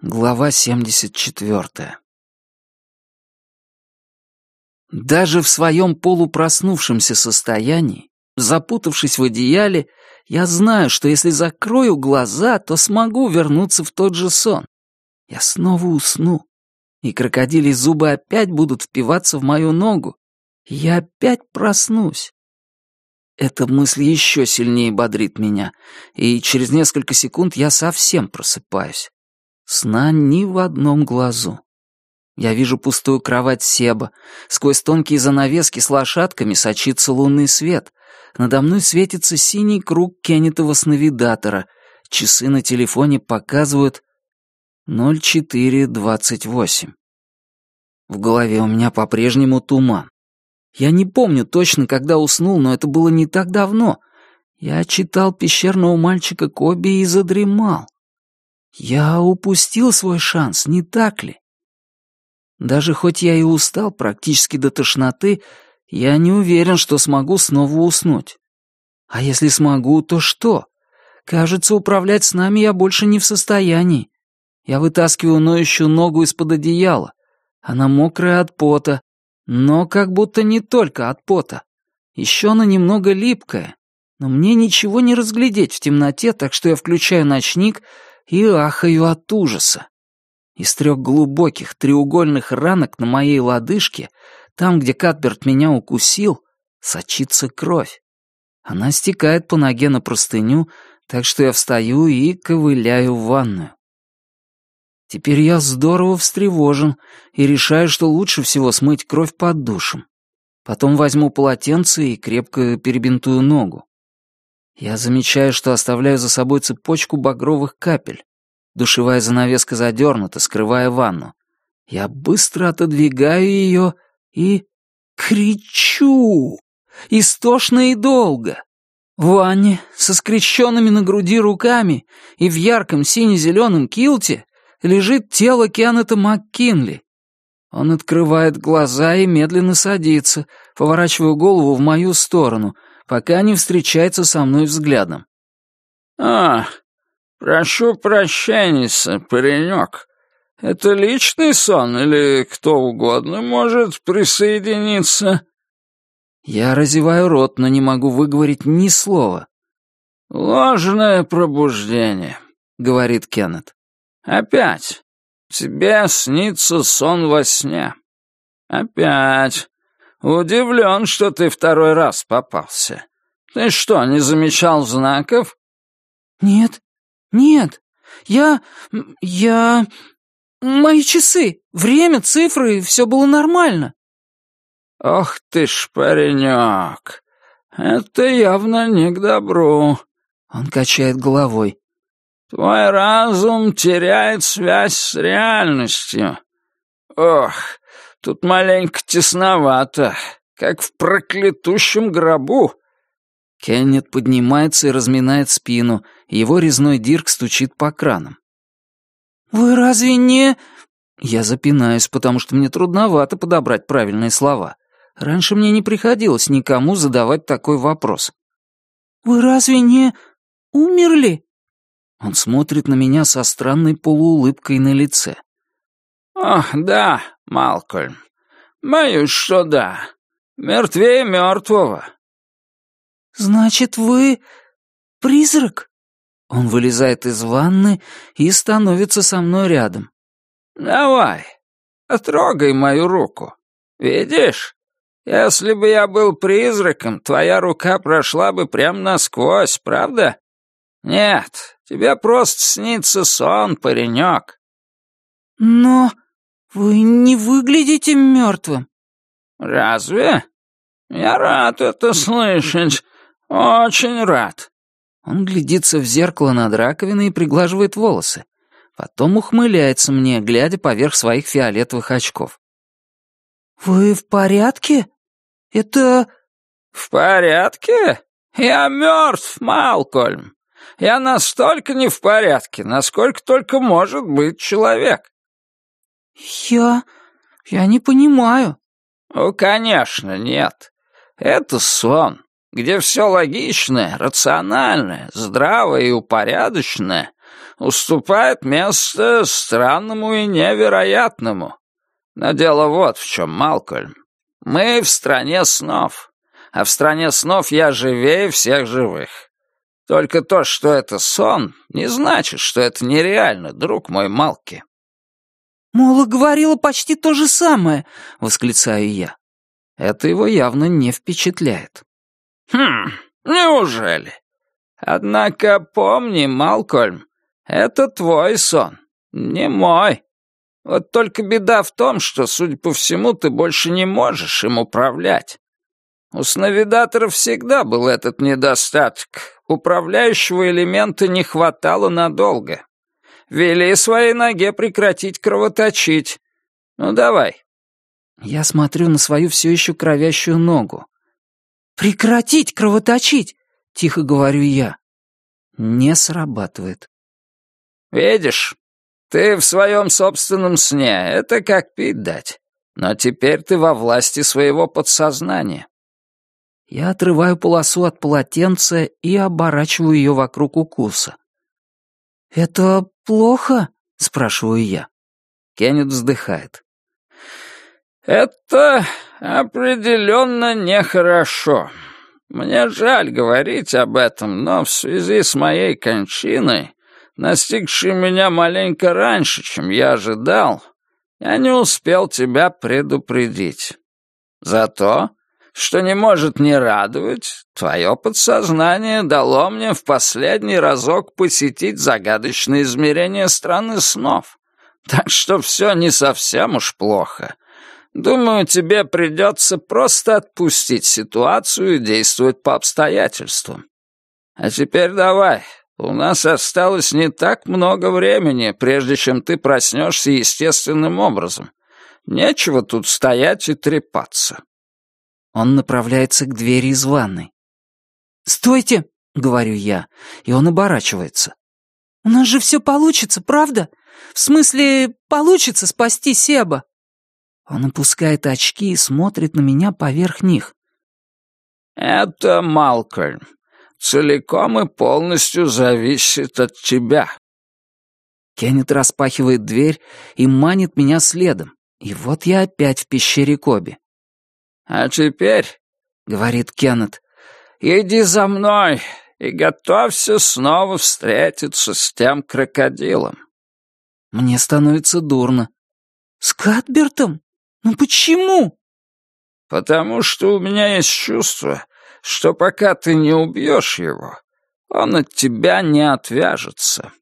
Глава 74. Даже в своем полупроснувшемся состоянии, запутавшись в одеяле, я знаю, что если закрою глаза, то смогу вернуться в тот же сон. Я снова усну, и крокодили зубы опять будут впиваться в мою ногу, и я опять проснусь. Эта мысль еще сильнее бодрит меня, и через несколько секунд я совсем просыпаюсь. Сна ни в одном глазу. Я вижу пустую кровать Себа. Сквозь тонкие занавески с лошадками сочится лунный свет. Надо мной светится синий круг Кеннетова сновидатора. Часы на телефоне показывают 04.28. В голове у меня по-прежнему туман. Я не помню точно, когда уснул, но это было не так давно. Я читал «Пещерного мальчика Коби» и задремал. Я упустил свой шанс, не так ли? Даже хоть я и устал практически до тошноты, я не уверен, что смогу снова уснуть. А если смогу, то что? Кажется, управлять с нами я больше не в состоянии. Я вытаскиваю ноющую ногу из-под одеяла. Она мокрая от пота, но как будто не только от пота. Еще она немного липкая, но мне ничего не разглядеть в темноте, так что я включаю ночник и ахаю от ужаса. Из трех глубоких треугольных ранок на моей лодыжке, там, где Катберт меня укусил, сочится кровь. Она стекает по ноге на простыню, так что я встаю и ковыляю в ванную. Теперь я здорово встревожен и решаю, что лучше всего смыть кровь под душем. Потом возьму полотенце и крепко перебинтую ногу. Я замечаю, что оставляю за собой цепочку багровых капель. Душевая занавеска задернута, скрывая ванну. Я быстро отодвигаю ее и... кричу! Истошно и долго. В ванне, со скрещенными на груди руками и в ярком сине-зеленом килте лежит тело Кеннета МакКинли. Он открывает глаза и медленно садится, поворачивая голову в мою сторону — пока не встречается со мной взглядом. «А, прошу прощения, паренек. Это личный сон или кто угодно может присоединиться?» Я разеваю рот, но не могу выговорить ни слова. «Ложное пробуждение», — говорит Кеннет. «Опять. Тебе снится сон во сне. Опять. «Удивлен, что ты второй раз попался. Ты что, не замечал знаков?» «Нет, нет. Я... я... Мои часы, время, цифры, все было нормально». «Ох ты ж, паренек, это явно не к добру». Он качает головой. «Твой разум теряет связь с реальностью. Ох, Тут маленько тесновато, как в проклятущем гробу». Кеннет поднимается и разминает спину, его резной дирк стучит по кранам. «Вы разве не...» Я запинаюсь, потому что мне трудновато подобрать правильные слова. Раньше мне не приходилось никому задавать такой вопрос. «Вы разве не... умерли?» Он смотрит на меня со странной полуулыбкой на лице. «Ох, да, Малкольм. Боюсь, что да. Мертвее мертвого». «Значит, вы призрак?» Он вылезает из ванны и становится со мной рядом. «Давай, потрогай мою руку. Видишь? Если бы я был призраком, твоя рука прошла бы прямо насквозь, правда? Нет, тебе просто снится сон, паренек». «Но «Вы не выглядите мертвым». «Разве? Я рад это слышать. Очень рад». Он глядится в зеркало над раковиной и приглаживает волосы. Потом ухмыляется мне, глядя поверх своих фиолетовых очков. «Вы в порядке? Это...» «В порядке? Я мертв, Малкольм. Я настолько не в порядке, насколько только может быть человек. «Я... я не понимаю». «Ну, конечно, нет. Это сон, где все логичное, рациональное, здравое и упорядоченное уступает место странному и невероятному. Но дело вот в чем, Малкольм. Мы в стране снов, а в стране снов я живее всех живых. Только то, что это сон, не значит, что это нереально, друг мой Малки. «Мола говорила почти то же самое», — восклицаю я. Это его явно не впечатляет. «Хм, неужели? Однако помни, Малкольм, это твой сон, не мой. Вот только беда в том, что, судя по всему, ты больше не можешь им управлять. У сновидаторов всегда был этот недостаток. Управляющего элемента не хватало надолго. Вели своей ноге прекратить кровоточить. Ну, давай». Я смотрю на свою все еще кровящую ногу. «Прекратить кровоточить!» — тихо говорю я. Не срабатывает. «Видишь, ты в своем собственном сне. Это как пить дать. Но теперь ты во власти своего подсознания». Я отрываю полосу от полотенца и оборачиваю ее вокруг укуса. «Это плохо?» — спрашиваю я. Кеннет вздыхает. «Это определенно нехорошо. Мне жаль говорить об этом, но в связи с моей кончиной, настигшей меня маленько раньше, чем я ожидал, я не успел тебя предупредить. Зато что не может не радовать, твое подсознание дало мне в последний разок посетить загадочное измерение страны снов. Так что все не совсем уж плохо. Думаю, тебе придется просто отпустить ситуацию и действовать по обстоятельствам. А теперь давай, у нас осталось не так много времени, прежде чем ты проснешься естественным образом. Нечего тут стоять и трепаться. Он направляется к двери из ванной. «Стойте!» — говорю я, и он оборачивается. «У нас же все получится, правда? В смысле, получится спасти Себа?» Он опускает очки и смотрит на меня поверх них. «Это Малкольм. Целиком и полностью зависит от тебя». Кеннет распахивает дверь и манит меня следом. И вот я опять в пещере Коби. «А теперь, — говорит Кеннет, — иди за мной и готовься снова встретиться с тем крокодилом». Мне становится дурно. «С Катбертом? Ну почему?» «Потому что у меня есть чувство, что пока ты не убьешь его, он от тебя не отвяжется».